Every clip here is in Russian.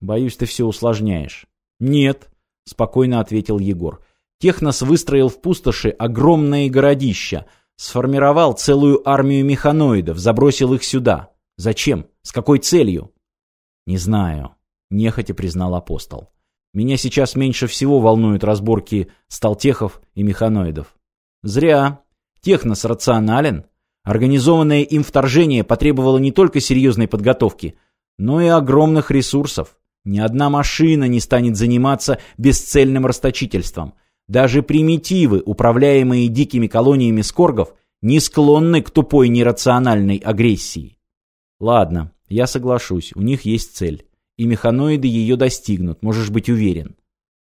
Боюсь, ты все усложняешь. Нет, спокойно ответил Егор. Технос выстроил в пустоши огромные городища, сформировал целую армию механоидов, забросил их сюда. Зачем? С какой целью? Не знаю, нехотя признал апостол. Меня сейчас меньше всего волнуют разборки сталтехов и механоидов. Зря. Технос рационален. Организованное им вторжение потребовало не только серьезной подготовки, но и огромных ресурсов. Ни одна машина не станет заниматься бесцельным расточительством. Даже примитивы, управляемые дикими колониями скоргов, не склонны к тупой нерациональной агрессии. Ладно, я соглашусь, у них есть цель. И механоиды ее достигнут, можешь быть уверен.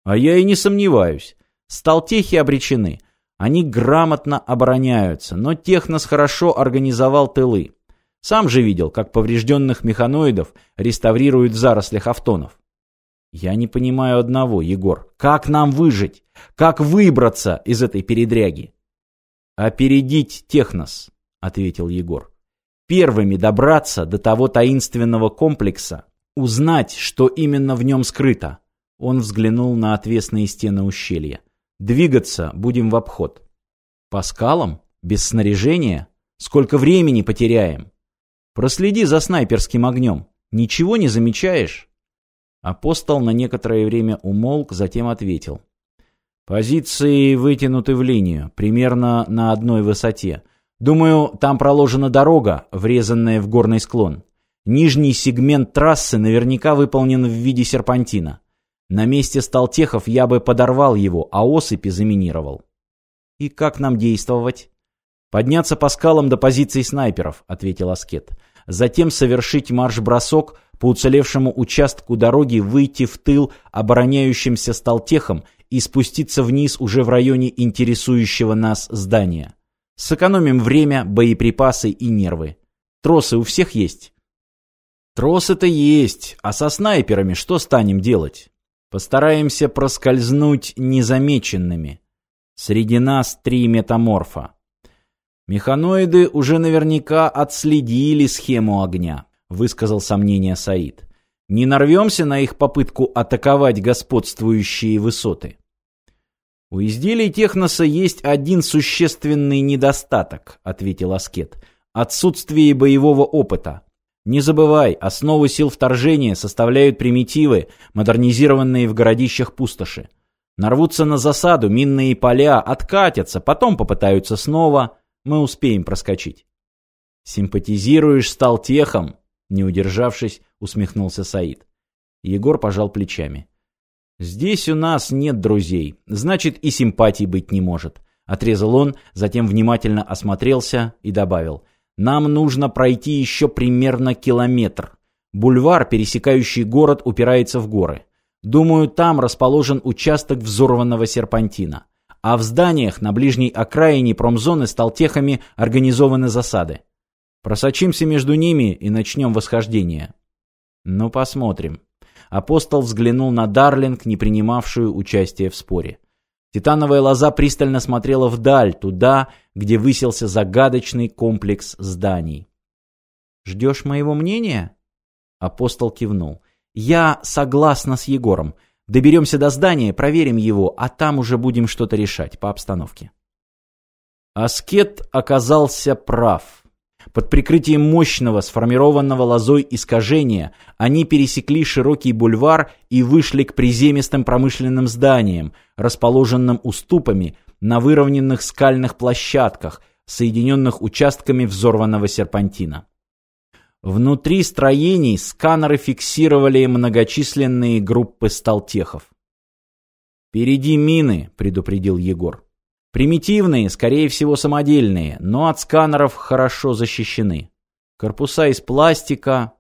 А я и не сомневаюсь. Сталтехи обречены. Они грамотно обороняются, но Технос хорошо организовал тылы. Сам же видел, как поврежденных механоидов реставрируют в зарослях автонов. Я не понимаю одного, Егор. Как нам выжить? Как выбраться из этой передряги? Опередить Технос, ответил Егор. Первыми добраться до того таинственного комплекса, узнать, что именно в нем скрыто. Он взглянул на отвесные стены ущелья. Двигаться будем в обход. По скалам? Без снаряжения? Сколько времени потеряем? Проследи за снайперским огнем. Ничего не замечаешь?» Апостол на некоторое время умолк, затем ответил. «Позиции вытянуты в линию, примерно на одной высоте. Думаю, там проложена дорога, врезанная в горный склон. Нижний сегмент трассы наверняка выполнен в виде серпантина. На месте Сталтехов я бы подорвал его, а осыпи заминировал». «И как нам действовать?» «Подняться по скалам до позиций снайперов», — ответил Аскет затем совершить марш-бросок по уцелевшему участку дороги, выйти в тыл обороняющимся сталтехам и спуститься вниз уже в районе интересующего нас здания. Сэкономим время, боеприпасы и нервы. Тросы у всех есть? Тросы-то есть, а со снайперами что станем делать? Постараемся проскользнуть незамеченными. Среди нас три метаморфа. «Механоиды уже наверняка отследили схему огня», — высказал сомнение Саид. «Не нарвемся на их попытку атаковать господствующие высоты?» «У изделий Техноса есть один существенный недостаток», — ответил Аскет. «Отсутствие боевого опыта. Не забывай, основу сил вторжения составляют примитивы, модернизированные в городищах пустоши. Нарвутся на засаду, минные поля, откатятся, потом попытаются снова. Мы успеем проскочить. Симпатизируешь стал техом? Не удержавшись, усмехнулся Саид. Егор пожал плечами. Здесь у нас нет друзей, значит и симпатий быть не может. Отрезал он, затем внимательно осмотрелся и добавил. Нам нужно пройти еще примерно километр. Бульвар, пересекающий город, упирается в горы. Думаю, там расположен участок взорванного серпантина а в зданиях на ближней окраине промзоны сталтехами организованы засады. Просочимся между ними и начнем восхождение. Ну, посмотрим. Апостол взглянул на Дарлинг, не принимавшую участие в споре. Титановая лоза пристально смотрела вдаль, туда, где высился загадочный комплекс зданий. «Ждешь моего мнения?» Апостол кивнул. «Я согласна с Егором. Доберемся до здания, проверим его, а там уже будем что-то решать по обстановке. Аскет оказался прав. Под прикрытием мощного, сформированного лозой искажения, они пересекли широкий бульвар и вышли к приземистым промышленным зданиям, расположенным уступами на выровненных скальных площадках, соединенных участками взорванного серпантина. Внутри строений сканеры фиксировали многочисленные группы сталтехов. «Впереди мины», — предупредил Егор. «Примитивные, скорее всего, самодельные, но от сканеров хорошо защищены. Корпуса из пластика...»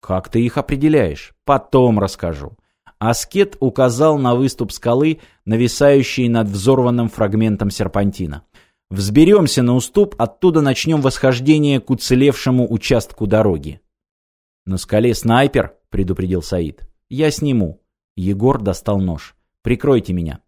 «Как ты их определяешь?» «Потом расскажу». Аскет указал на выступ скалы, нависающий над взорванным фрагментом серпантина. Взберемся на уступ, оттуда начнем восхождение к уцелевшему участку дороги. «На скале снайпер», — предупредил Саид. «Я сниму». Егор достал нож. «Прикройте меня».